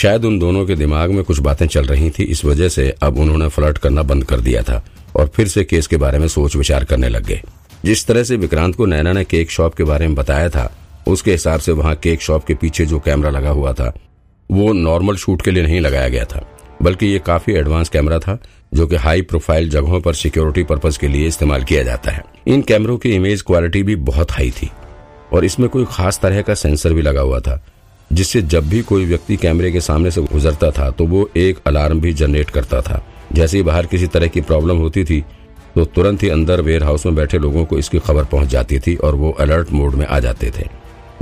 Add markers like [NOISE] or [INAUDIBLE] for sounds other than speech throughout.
शायद उन दोनों के दिमाग में कुछ बातें चल रही थी, इस वजह से अब उन्होंने फ्लर्ट करना बंद कर दिया था और फिर से केस के बारे में सोच विचार करने लग गए। जिस तरह से विक्रांत को नैना ने केक शॉप के बारे में बताया था, उसके हिसाब से वहाँ केक शॉप के पीछे जो कैमरा लगा हुआ था, वो नॉर्मल शूट के लिए नहीं लगाया गया था, बल्कि ये काफ़ी एडवांस कैमरा था, जो कि हाई प्रोफ़ाइल जगहों पर सिक्योरिटी पर्पज के लिए इस्तेमाल किया जाता है। इन कैमरों की इमेज क्वालिटी भी बहुत हाई थी, और इसमें कोई खास तरह का सेंसर भी लगा हुआ था जिससे जब भी कोई व्यक्ति कैमरे के सामने से गुजरता था तो वो एक अलार्म भी जनरेट करता था। जैसे ही बाहर किसी तरह की प्रॉब्लम होती थी तो तुरंत ही अंदर वेयर हाउस में बैठे लोगों को इसकी खबर पहुँच जाती थी और वो अलर्ट मोड में आ जाते थे।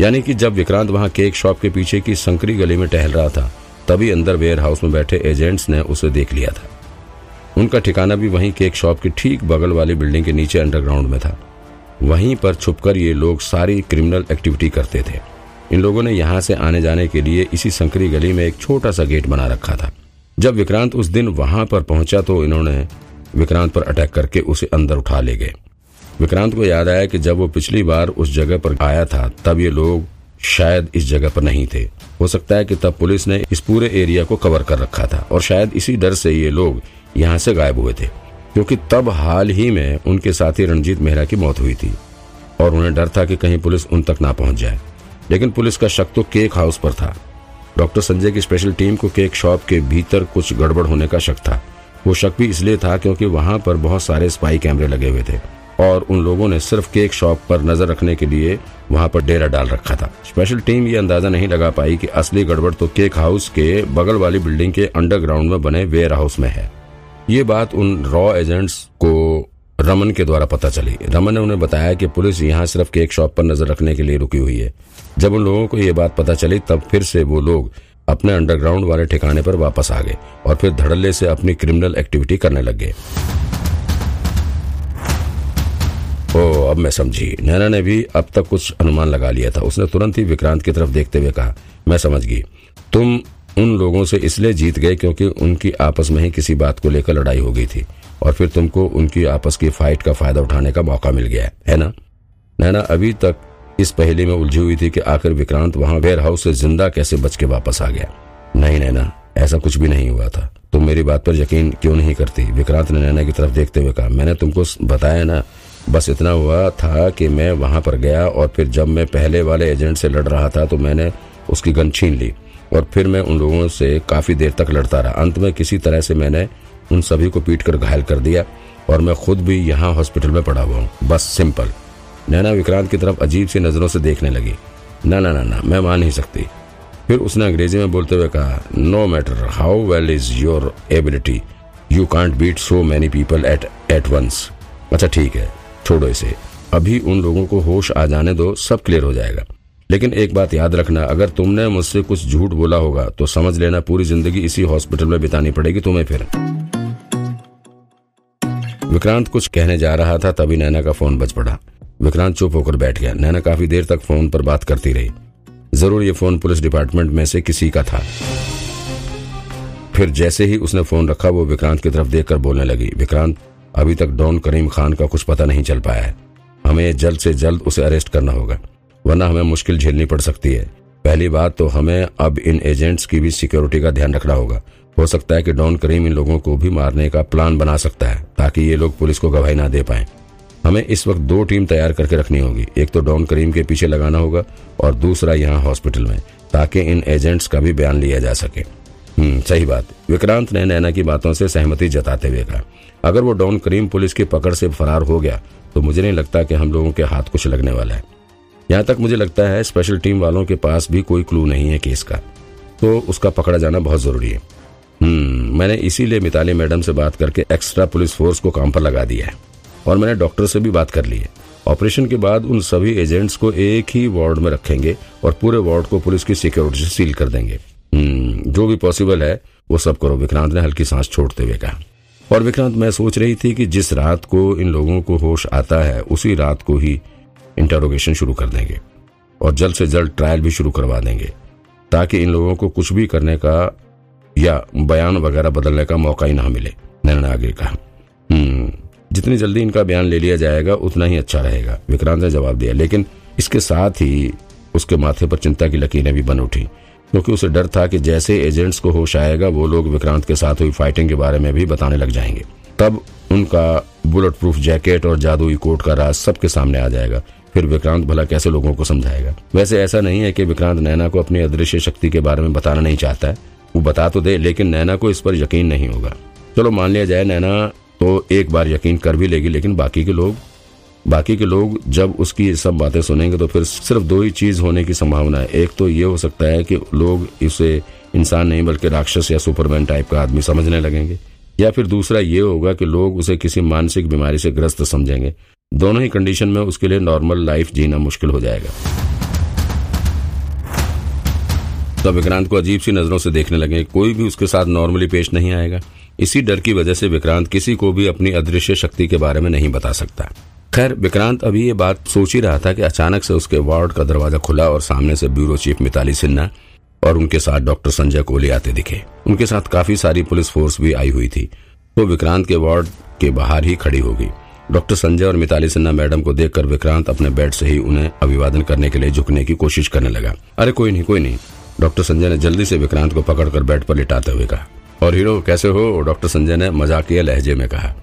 यानी कि जब विक्रांत वहाँ केक शॉप के पीछे की संकरी गली में टहल रहा था, तभी अंदर वेयर हाउस में बैठे एजेंट्स ने उसे देख लिया था। उनका ठिकाना भी वहीं केक शॉप के ठीक बगल वाली बिल्डिंग के नीचे अंडरग्राउंड में था। वहीं पर छुपकर ये लोग सारी क्रिमिनल एक्टिविटी करते थे। इन लोगों ने यहाँ से आने जाने के लिए इसी संकरी गली में एक छोटा सा गेट बना रखा था। जब विक्रांत उस दिन वहाँ पर पहुँचा तो इन्होंने विक्रांत पर अटैक करके उसे अंदर उठा ले गए। विक्रांत को याद आया कि जब वो पिछली बार उस जगह पर आया था, तब ये लोग शायद इस जगह पर नहीं थे। हो सकता है कि तब पुलिस ने इस पूरे एरिया को कवर कर रखा था और शायद इसी डर से ये लोग यहाँ से गायब हुए थे, क्योंकि तब हाल ही में उनके साथी रणजीत मेहरा की मौत हुई थी और उन्हें डर था कि कहीं पुलिस उन तक ना पहुँच जाए। लेकिन पुलिस का शक तो केक हाउस पर था। डॉक्टर संजय की स्पेशल टीम को केक शॉप के भीतर कुछ गड़बड़ होने का शक था। वो शक भी इसलिए था क्योंकि वहाँ पर बहुत सारे स्पाई कैमरे लगे हुए थे और उन लोगों ने सिर्फ़ केक शॉप पर नज़र रखने के लिए वहाँ पर डेरा डाल रखा था। स्पेशल टीम ये अंदाज़ा नहीं लगा पाई कि असली गड़बड़ तो केक हाउस के बगल वाली बिल्डिंग के अंडरग्राउंड में बने वेयर हाउस में है। ये बात उन रॉ एजेंट्स को रमन के द्वारा पता चली। रमन ने उन्हें बताया कि पुलिस यहाँ सिर्फ़ केक शॉप पर नज़र रखने के लिए रुकी हुई है। जब उन लोगों को ये बात पता चली, तब फिर से वो लोग अपने अंडरग्राउंड वाले ठिकाने पर वापस आ गए और फिर धड़ल्ले से अपनी क्रिमिनल एक्टिविटी करने लग गए। ओ, अब मैं समझी। नैना ने भी अब तक कुछ अनुमान लगा लिया था। उसने तुरंत ही विक्रांत की तरफ़ देखते हुए कहा, मैं समझ गई। तुम उन लोगों से इसलिए जीत गए क्योंकि उनकी आपस में ही किसी बात को लेकर लड़ाई हो गई थी। और फिर तुमको उनकी आपस की फाइट का फ़ायदा उठाने का मौका मिल गया है। ना? नैना, अभी तक इस पहली में उलझी हुई थी कि आखिर विक्रांत वहाँ वेयर हाउस से ज़िंदा कैसे बच के वापस आ गया। नहीं नैना, ऐसा कुछ भी नहीं हुआ था। तुम मेरी बात पर यकीन क्यों नहीं करती? विक्रांत ने नैना की तरफ़ देखते हुए कहा, मैंने तुमको बताया ना, बस इतना हुआ था कि मैं वहाँ पर गया और फिर जब मैं पहले वाले एजेंट से लड़ रहा था तो मैंने उसकी गन छीन ली। और फिर मैं उन लोगों से काफ़ी देर तक लड़ता रहा। अंत में किसी तरह से मैंने उन सभी को पीट कर घायल कर दिया और मैं खुद भी यहाँ हॉस्पिटल में पड़ा हुआ हूँ। बस, सिंपल। नैना विक्रांत की तरफ़ अजीब सी नज़रों से देखने लगी। ना ना ना ना, मैं मान नहीं सकती। फिर उसने अंग्रेज़ी में बोलते हुए कहा no matter how well is your ability you can't beat so many people at at once अच्छा ठीक है, छोड़ो इसे। अभी उन लोगों को होश आ जाने दो, सब क्लियर हो जाएगा। लेकिन एक बात याद रखना, अगर तुमने मुझसे कुछ झूठ बोला होगा तो समझ लेना पूरी ज़िंदगी इसी हॉस्पिटल में बितानी पड़ेगी तुम्हें फिर। विक्रांत कुछ कहने जा रहा था, तभी नैना का फ़ोन बज पड़ा। विक्रांत चुप होकर बैठ गया। नैना काफ़ी देर तक फ़ोन पर बात करती रही। ज़रूर ये फ़ोन पुलिस डिपार्टमेंट में से किसी का था। फिर जैसे ही उसने फ़ोन रखा, वो विक्रांत की तरफ़ देखकर बोलने लगी। विक्रांत, अभी तक डॉन करीम खान का कुछ पता नहीं चल पाया है। हमें जल्द से जल्द उसे अरेस्ट करना होगा। वरना हमें मुश्किल झेलनी पड़ सकती है। पहली बात तो हमें अब इन एजेंट्स की भी सिक्योरिटी का ध्यान रखना होगा। हो सकता है कि डॉन करीम इन लोगों को भी मारने का प्लान बना सकता है, ताकि ये लोग पुलिस को गवाही ना दे पाए। हमें इस वक्त दो टीम तैयार करके रखनी होगी। एक तो डॉन करीम के पीछे लगाना होगा और दूसरा यहाँ हॉस्पिटल में, ताकि इन एजेंट्स का भी बयान लिया जा सके। हम्म सही बात। विक्रांत ने नैना की बातों से सहमति जताते हुए कहा, अगर वो डॉन करीम पुलिस की पकड़ से फरार हो गया तो मुझे नहीं लगता कि हम लोगों के हाथ कुछ लगने वाला है। यहाँ तक मुझे लगता है स्पेशल टीम वालों के पास भी कोई क्लू नहीं है केस का। तो उसका पकड़ा जाना बहुत ज़रूरी है। हम्म मैंने इसीलिए मिताली मैडम से बात करके एक्स्ट्रा पुलिस फोर्स को काम पर लगा दिया है। और मैंने डॉक्टर से भी बात कर ली है। ऑपरेशन के बाद उन सभी एजेंट्स को एक ही वार्ड में रखेंगे और पूरे वार्ड को पुलिस की सिक्योरिटी से सील कर देंगे। हम्म जो भी पॉसिबल है, वो सब करो। विक्रांत ने हल्की सांस छोड़ते हुए कहा। और विक्रांत, मैं सोच रही थी कि जिस रात को इन लोगों को होश आता है, उसी रात को ही इंटरोगेशन शुरू कर देंगे और जल्द से जल्द ट्रायल भी शुरू करवा देंगे, ताकि इन लोगों को कुछ भी करने का या बयान वगैरह बदलने का मौका ही ना मिले नैना आगे कहा। हम्म जितनी जल्दी इनका बयान ले लिया जाएगा, उतना ही अच्छा रहेगा, विक्रांत ने जवाब दिया। लेकिन इसके साथ ही उसके माथे पर चिंता की लकीरें भी बन उठी, क्योंकि उसे डर था कि जैसे एजेंट्स को होश आएगा, वो लोग विक्रांत के साथ हुई फाइटिंग के बारे में भी बताने लग जाएँगे। तब उनका बुलेट प्रूफ जैकेट और जादुई कोट का राज सबके सामने आ जाएगा। फिर विक्रांत भला कैसे लोगों को समझाएगा? वैसे ऐसा नहीं है कि विक्रांत नैना को अपनी अदृश्य शक्ति के बारे में बताना नहीं चाहता है। वो बता तो दे, लेकिन नैना को इस पर यकीन नहीं होगा। चलो मान लिया जाए नैना तो एक बार यकीन कर भी लेगी, लेकिन बाकी के लोग, बाकी के लोग जब उसकी सब बातें सुनेंगे तो फिर सिर्फ़ दो ही चीज़ होने की संभावना है। एक तो ये हो सकता है कि लोग इसे इंसान नहीं, बल्कि राक्षस या सुपरमैन टाइप का आदमी समझने लगेंगे। या फिर दूसरा ये होगा कि लोग उसे किसी मानसिक बीमारी से ग्रस्त समझेंगे। दोनों ही कंडीशन में उसके लिए नॉर्मल लाइफ जीना मुश्किल हो जाएगा। तब विक्रांत को अजीब सी नज़रों से देखने लगे, कोई भी उसके साथ नॉर्मली पेश नहीं आएगा। इसी डर की वजह से विक्रांत किसी को भी अपनी अदृश्य शक्ति के बारे में नहीं बता सकता। खैर, विक्रांत अभी ये बात सोच ही रहा था कि अचानक से उसके वार्ड का दरवाज़ा खुला और सामने से ब्यूरो चीफ मिताली सिन्हा और उनके साथ डॉक्टर संजय कोहली आते दिखे। उनके साथ काफ़ी सारी पुलिस फोर्स भी आई हुई थी। वो विक्रांत के वार्ड के बाहर ही खड़ी हो गई। डॉक्टर संजय और मिताली सिन्हा मैडम को देखकर विक्रांत अपने बेड से ही उन्हें अभिवादन करने के लिए झुकने की कोशिश करने लगा। अरे कोई नहीं कोई नहीं। डॉक्टर संजय ने जल्दी से विक्रांत को पकड़कर बेड पर लिटाते हुए कहा, और हीरो, कैसे हो? डॉक्टर संजय ने मजाकिया लहजे में कहा,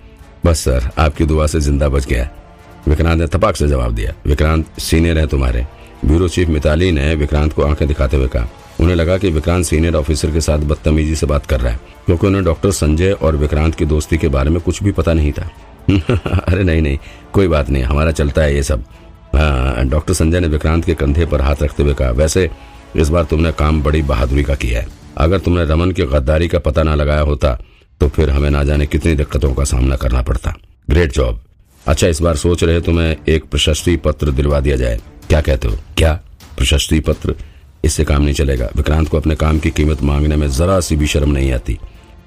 बस सर, आपकी दुआ से ज़िंदा बच गया विक्रांत ने थपाक से जवाब दिया, विक्रांत, सीनियर है तुम्हारे। ब्यूरो चीफ मिताली ने विक्रांत को आँखें दिखाते हुए कहा, उन्हें लगा कि विक्रांत सीनियर ऑफिसर के साथ बदतमीजी से बात कर रहा है, क्योंकि उन्हें डॉक्टर संजय और विक्रांत की दोस्ती के बारे में कुछ भी पता नहीं था। [LAUGHS] अरे नहीं नहीं, कोई बात नहीं, हमारा चलता है ये सब। हाँ डॉक्टर संजय ने विक्रांत के कंधे पर हाथ रखते हुए कहा, वैसे, इस बार तुमने काम बड़ी बहादुरी का किया है। अगर तुमने रमन की गद्दारी का पता ना लगाया होता तो फिर हमें ना जाने कितनी दिक्कतों का सामना करना पड़ता। ग्रेट जॉब अच्छा इस बार सोच रहे तुम्हें एक प्रशस्ति पत्र दिलवा दिया जाए। क्या कहते हो? क्या? प्रशस्ति पत्र? इससे काम नहीं चलेगा। विक्रांत को अपने काम की कीमत मांगने में जरा सी भी शर्म नहीं आती।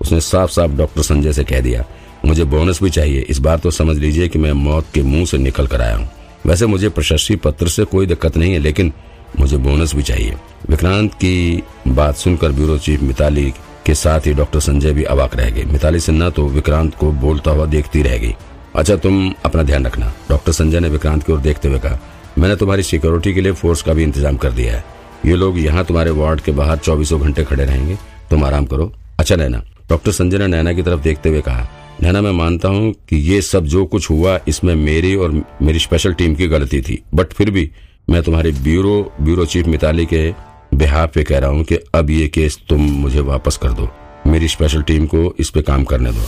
उसने साफ़ साफ़ डॉक्टर संजय से कह दिया मुझे बोनस भी चाहिए। इस बार तो समझ लीजिए कि मैं मौत के मुँह से निकल कर आया हूँ। वैसे मुझे प्रशस्ति पत्र से कोई दिक्कत नहीं है, लेकिन मुझे बोनस भी चाहिए। विक्रांत की बात सुनकर ब्यूरो चीफ मिताली के साथ ही डॉक्टर संजय भी अवाक रह गए। मिताली सिन्हा तो विक्रांत को बोलता हुआ देखती रह गई। अच्छा तुम अपना ध्यान रखना। डॉक्टर संजय ने विक्रांत की ओर देखते हुए कहा, मैंने तुम्हारी सिक्योरिटी के लिए फोर्स का भी इंतज़ाम कर दिया है। ये लोग यहाँ तुम्हारे वार्ड के बाहर चौबीसों घंटे खड़े रहेंगे। तुम आराम करो। अच्छा नैना, डॉक्टर संजय ने नैना की तरफ़ देखते हुए कहा नैना, मैं मानता हूँ कि ये सब जो कुछ हुआ, इसमें मेरी और मेरी स्पेशल टीम की गलती थी। बट फिर भी मैं तुम्हारे ब्यूरो ब्यूरो चीफ मिताली के बिहार पे कह रहा हूँ कि अब ये केस तुम मुझे वापस कर दो। मेरी स्पेशल टीम को इस पे काम करने दो।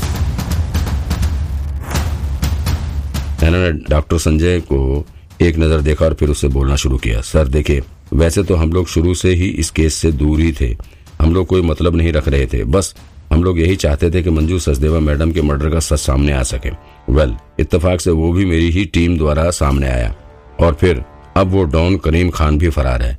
नैना ने डॉक्टर संजय को एक नज़र देखा और फिर उससे बोलना शुरू किया। सर, देखिए, वैसे तो हम लोग शुरू से ही इस केस से दूर ही थे। हम लोग कोई मतलब नहीं रख रहे थे। बस हम लोग यही चाहते थे कि मंजू सचदेवा मैडम के मर्डर का सच सामने आ सके। वेल इत्तेफाक से वो भी मेरी ही टीम द्वारा सामने आया। और फिर, अब वो डॉन करीम खान भी फरार है।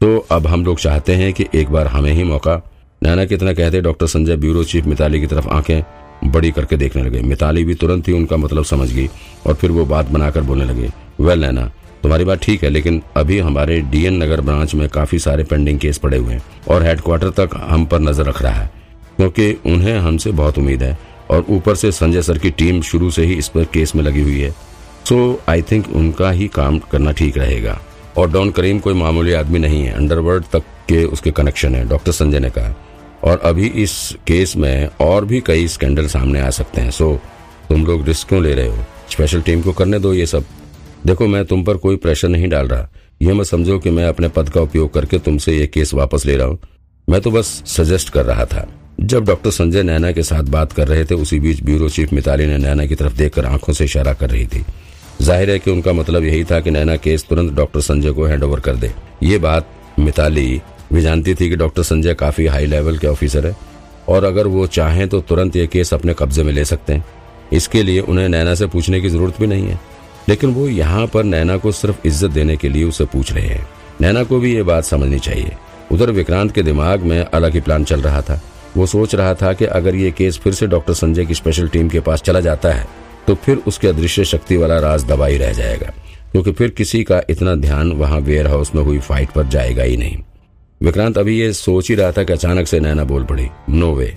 तो अब हम लोग चाहते हैं कि एक बार हमें ही मौका। नैना कितना कहते doctor Sanjay bureau chief Mitali की तरफ़ आँखें बड़ी करके देखने लगे। मिताली भी तुरंत ही उनका मतलब समझ गई और फिर वो बात बनाकर बोलने लगे। वेल नैना, तुम्हारी बात ठीक है, लेकिन अभी हमारे डीएन नगर ब्रांच में काफ़ी सारे पेंडिंग केस पड़े हुए हैं और हेडक्वार्टर तक हम पर नज़र रख रहा है। क्योंकि उन्हें हमसे बहुत उम्मीद है और ऊपर से संजय सर की टीम शुरू से ही इस पर केस में लगी हुई है। सो आई थिंक उनका ही काम करना ठीक रहेगा। और डॉन करीम कोई मामूली आदमी नहीं है। अंडरवर्ल्ड तक के उसके कनेक्शन है, डॉक्टर संजय ने कहा। और अभी इस केस में और भी कई स्कैंडल सामने आ सकते हैं। सो तुम लोग रिस्क क्यों ले रहे हो? स्पेशल टीम को करने दो ये सब। देखो, मैं तुम पर कोई प्रेशर नहीं डाल रहा। यह मत समझो कि मैं अपने पद का उपयोग करके तुमसे ये केस वापस ले रहा हूँ। मैं तो बस सजेस्ट कर रहा था। जब डॉक्टर संजय नैना के साथ बात कर रहे थे, उसी बीच ब्यूरो चीफ मिताली ने नैना की तरफ़ देखकर आँखों से इशारा कर रही थी। ज़ाहिर है कि उनका मतलब यही था कि नैना केस तुरंत डॉक्टर संजय को हैंडओवर कर दे। ये बात मिताली भी जानती थी कि डॉक्टर संजय काफ़ी हाई लेवल के ऑफिसर है, और अगर वो चाहें तो तुरंत ये केस अपने कब्जे में ले सकते हैं। इसके लिए उन्हें नैना से पूछने की ज़रूरत भी नहीं है। लेकिन वो यहाँ पर नैना को सिर्फ़ इज़्ज़त देने के लिए उसे पूछ रहे हैं। नैना को भी ये बात समझनी चाहिए। उधर विक्रांत के दिमाग में अलग ही प्लान चल रहा था। वो सोच रहा था कि अगर ये केस फिर से डॉक्टर संजय की स्पेशल टीम के पास चला जाता है तो फिर उसके अदृश्य शक्ति वाला राज दबा ही रह जाएगा, क्योंकि फिर किसी का इतना ध्यान वहाँ वेयर हाउस में हुई फाइट पर जाएगा ही नहीं। विक्रांत अभी ये सोच ही रहा था कि अचानक से नैना बोल पड़ी नो वे